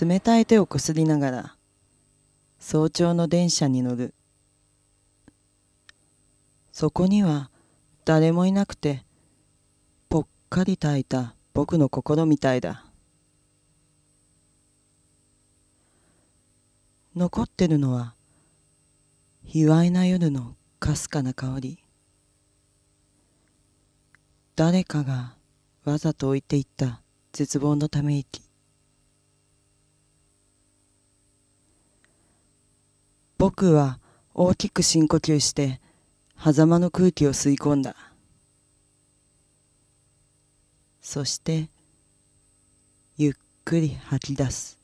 冷たい手をこすりながら早朝の電車に乗る。そこには誰もいなくてぽっかり炊いた僕の心みたいだ。残ってるのは卑猥な夜のかすかな香り。誰かがわざと置いていった絶望のため息。僕は大きく深呼吸して狭間の空気を吸い込んだ。そしてゆっくり吐き出す。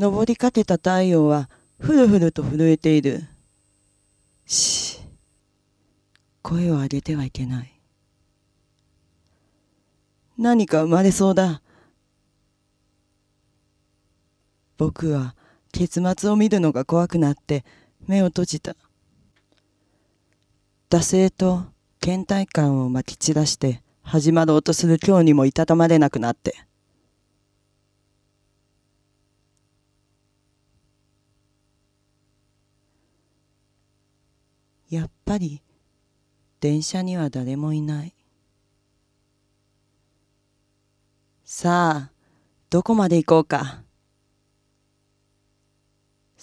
昇りかけた太陽はふるふると震えている。し声を上げてはいけない。何か生まれそうだ。僕は結末を見るのが怖くなって目を閉じた。惰性と倦怠感をまき散らして始まろうとする今日にもいたたまれなくなって。やっぱり電車には誰もいない。さあどこまで行こうか。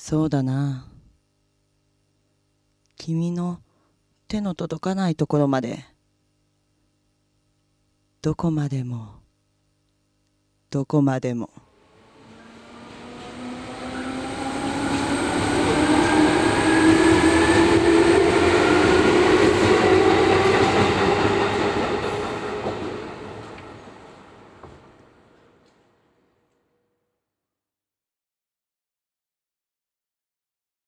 そうだな君の手の届かないところまでどこまでもどこまでも。